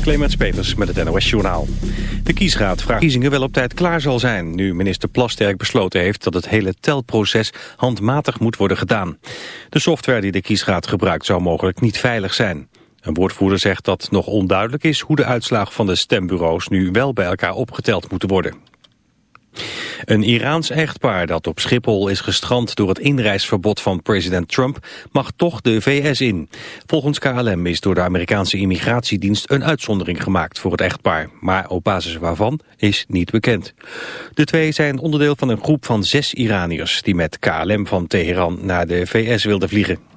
Clemens Peters met het NOS Journaal. De kiesraad vraagt kiezingen wel op tijd klaar zal zijn... nu minister Plasterk besloten heeft dat het hele telproces handmatig moet worden gedaan. De software die de kiesraad gebruikt zou mogelijk niet veilig zijn. Een woordvoerder zegt dat nog onduidelijk is hoe de uitslagen van de stembureaus nu wel bij elkaar opgeteld moeten worden. Een Iraans echtpaar dat op Schiphol is gestrand door het inreisverbod van president Trump mag toch de VS in. Volgens KLM is door de Amerikaanse immigratiedienst een uitzondering gemaakt voor het echtpaar. Maar op basis waarvan is niet bekend. De twee zijn onderdeel van een groep van zes Iraniërs die met KLM van Teheran naar de VS wilden vliegen.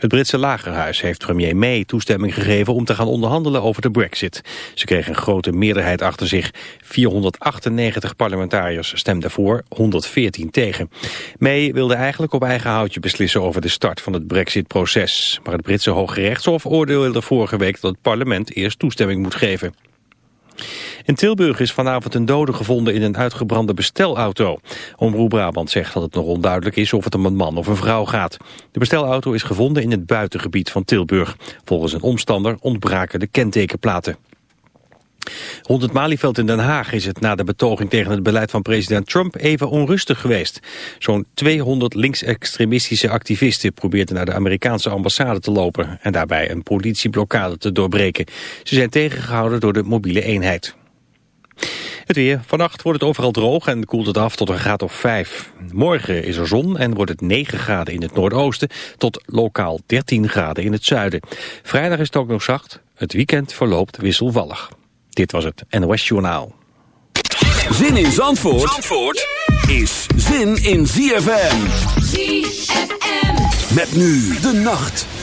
Het Britse lagerhuis heeft premier May toestemming gegeven om te gaan onderhandelen over de brexit. Ze kreeg een grote meerderheid achter zich. 498 parlementariërs stemden voor, 114 tegen. May wilde eigenlijk op eigen houtje beslissen over de start van het brexit-proces. Maar het Britse Hoge Rechtshof oordeelde vorige week dat het parlement eerst toestemming moet geven. In Tilburg is vanavond een dode gevonden in een uitgebrande bestelauto. Omroep Brabant zegt dat het nog onduidelijk is of het om een man of een vrouw gaat. De bestelauto is gevonden in het buitengebied van Tilburg. Volgens een omstander ontbraken de kentekenplaten. Rond het Malieveld in Den Haag is het na de betoging tegen het beleid van president Trump even onrustig geweest. Zo'n 200 linksextremistische activisten probeerden naar de Amerikaanse ambassade te lopen en daarbij een politieblokkade te doorbreken. Ze zijn tegengehouden door de mobiele eenheid. Het weer. Vannacht wordt het overal droog en koelt het af tot een graad of 5. Morgen is er zon en wordt het 9 graden in het noordoosten tot lokaal 13 graden in het zuiden. Vrijdag is het ook nog zacht. Het weekend verloopt wisselvallig. Dit was het NOS Journaal. Zin in Zandvoort, Zandvoort is zin in ZFM. ZFM. Met nu de nacht.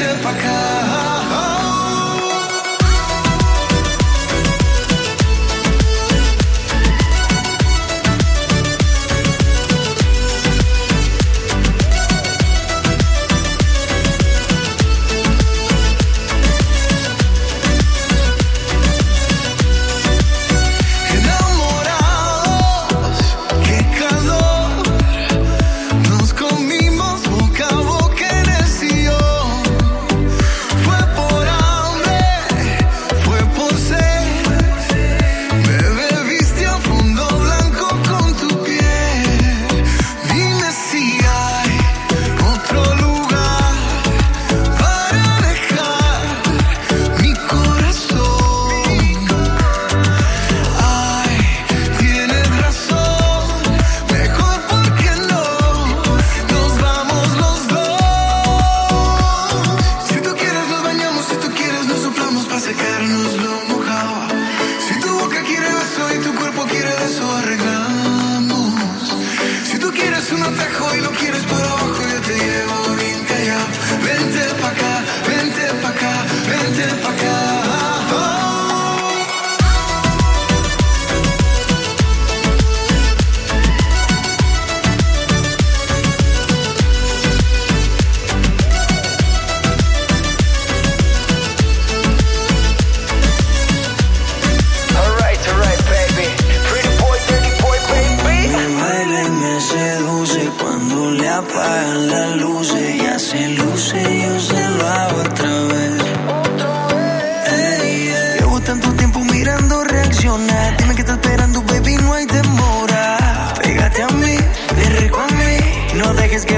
sempre.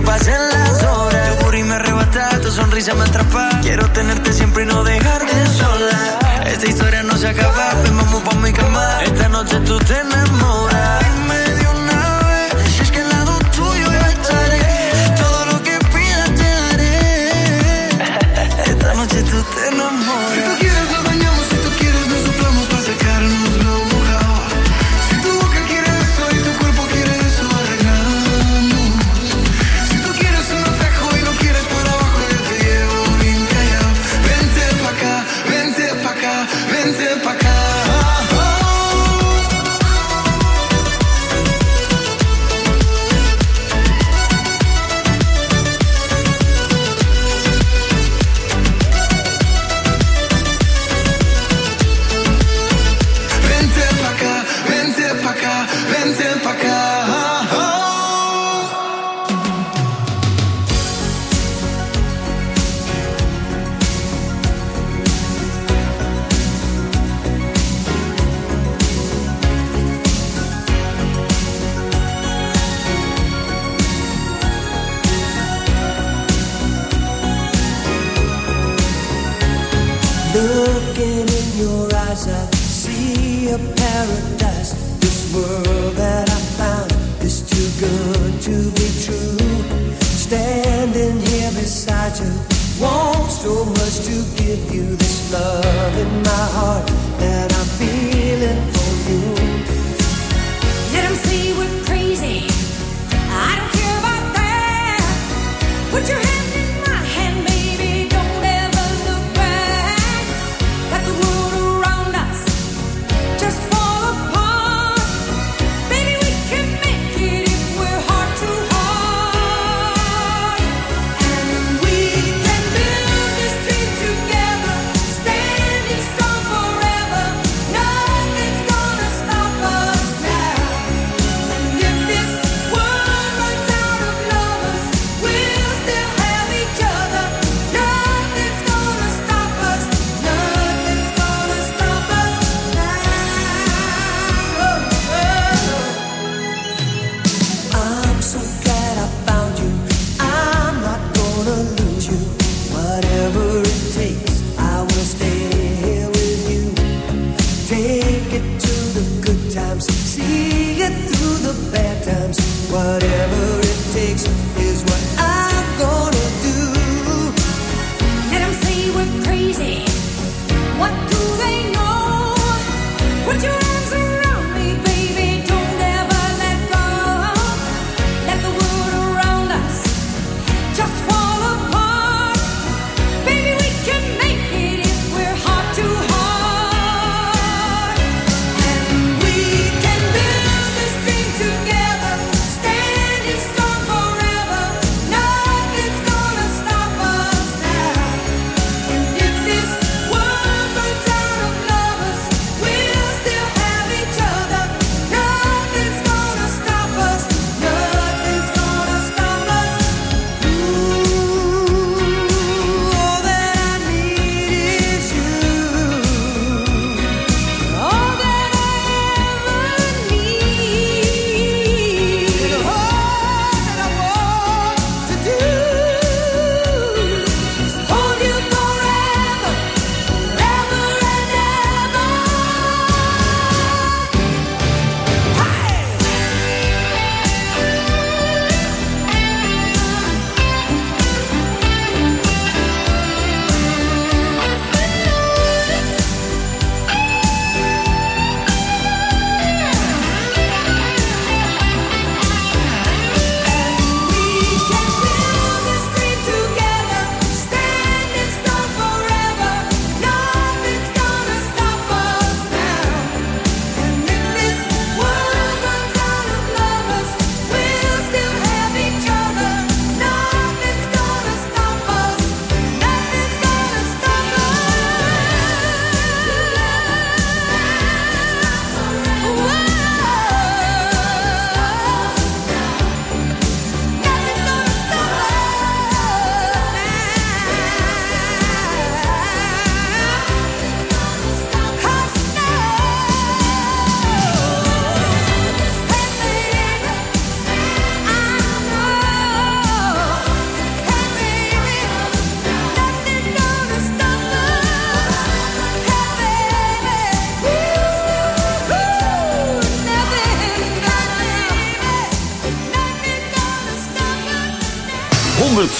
pasen las horas. Tu burro me arrebata, tu sonrisa me atrapa. Quiero tenerte siempre y no dejarte sola. Esta historia no se acaba, ven vamos pa' mi cama. Esta noche tú te enamoras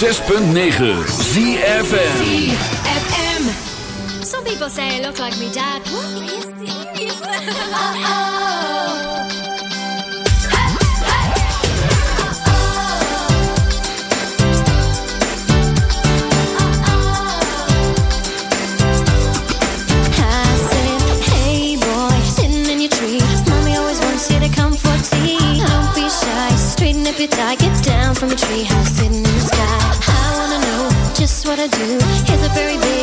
106.9 ZFM. Some people say I look like me dad. What? Are you serious? oh. Don't be shy, straighten up your tie, get down from a tree what I do. Here's a very big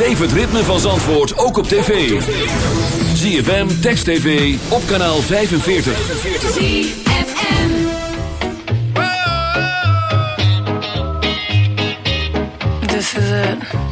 Beleef het ritme van Zandvoort ook op tv. ZFM, Text TV, op kanaal 45. This is it.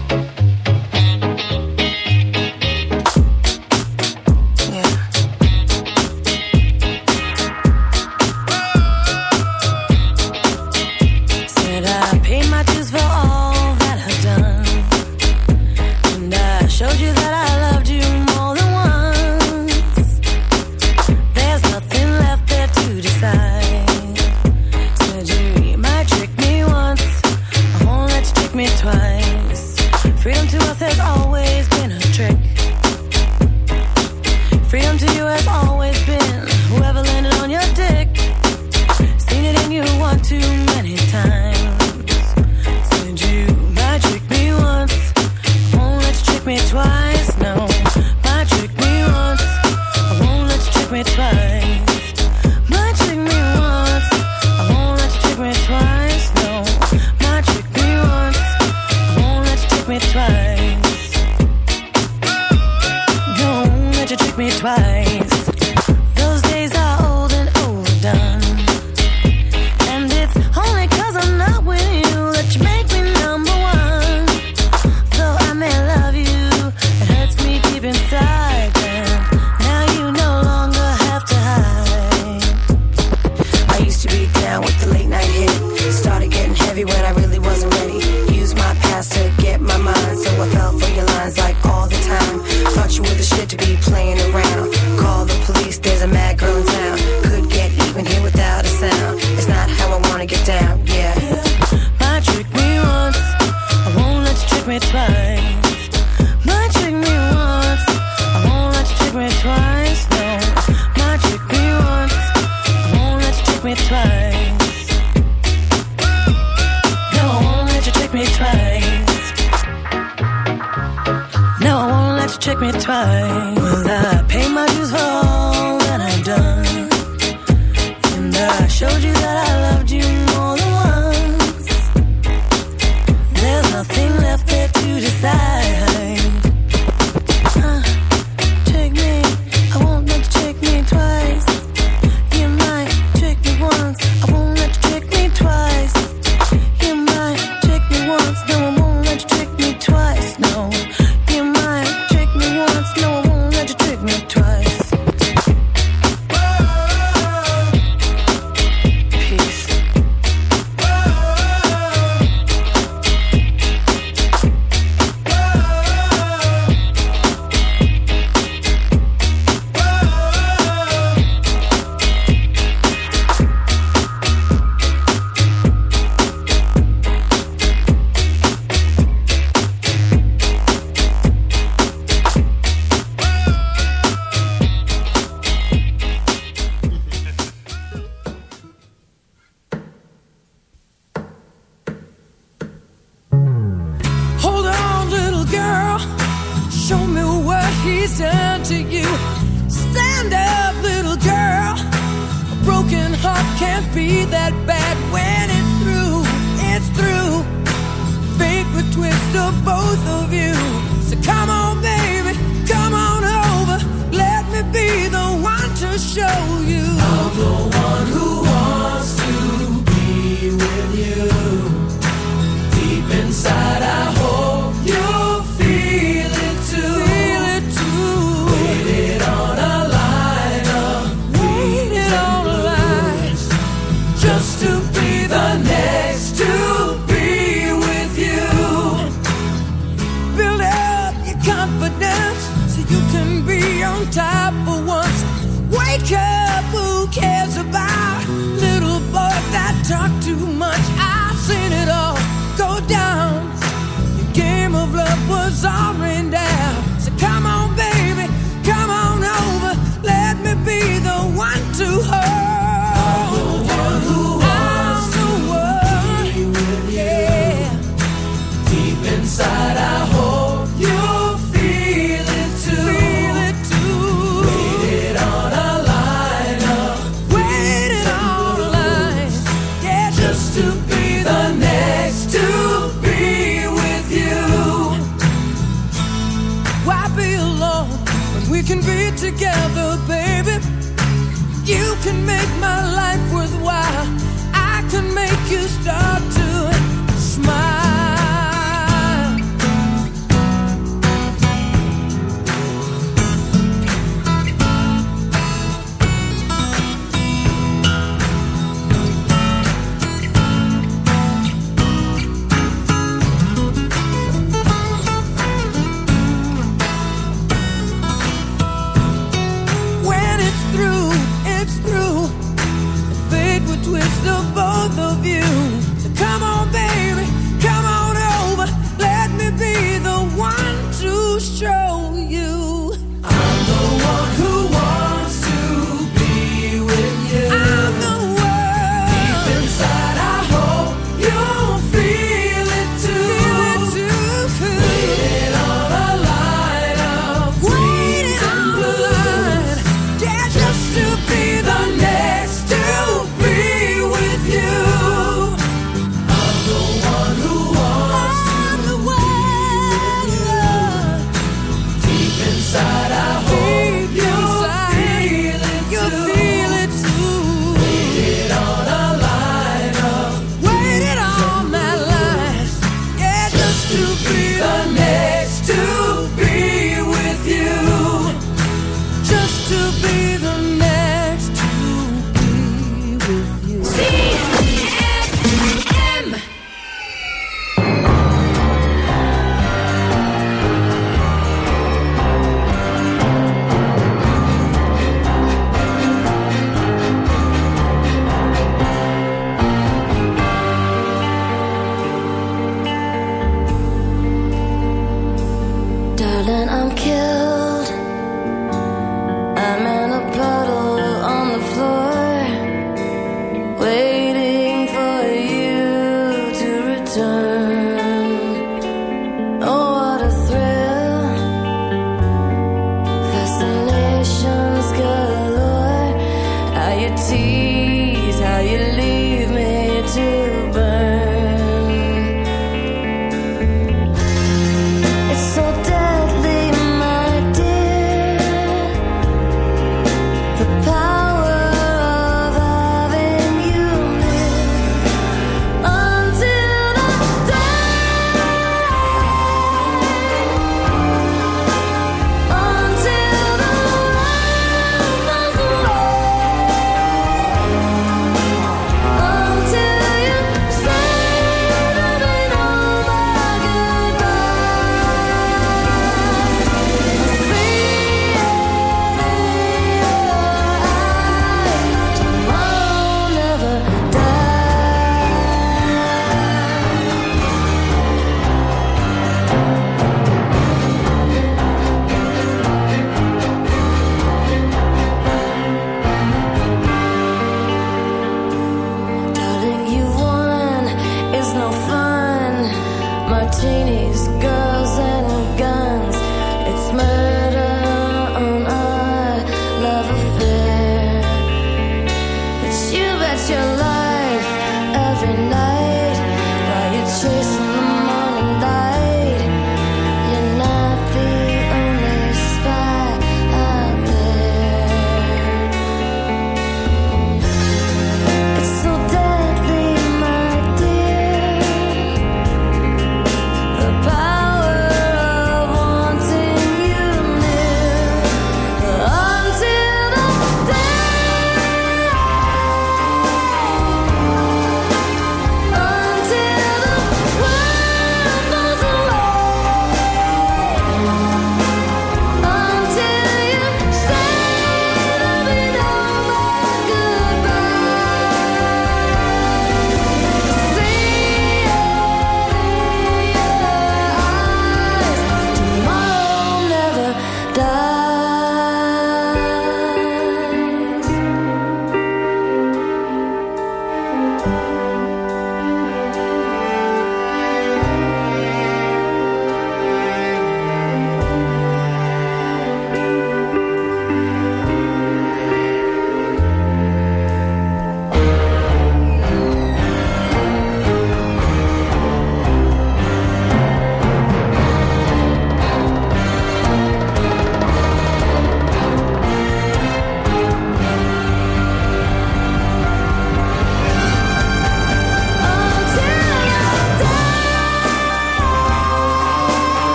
both of you. So come on, baby, come on over. Let me be the one to show you.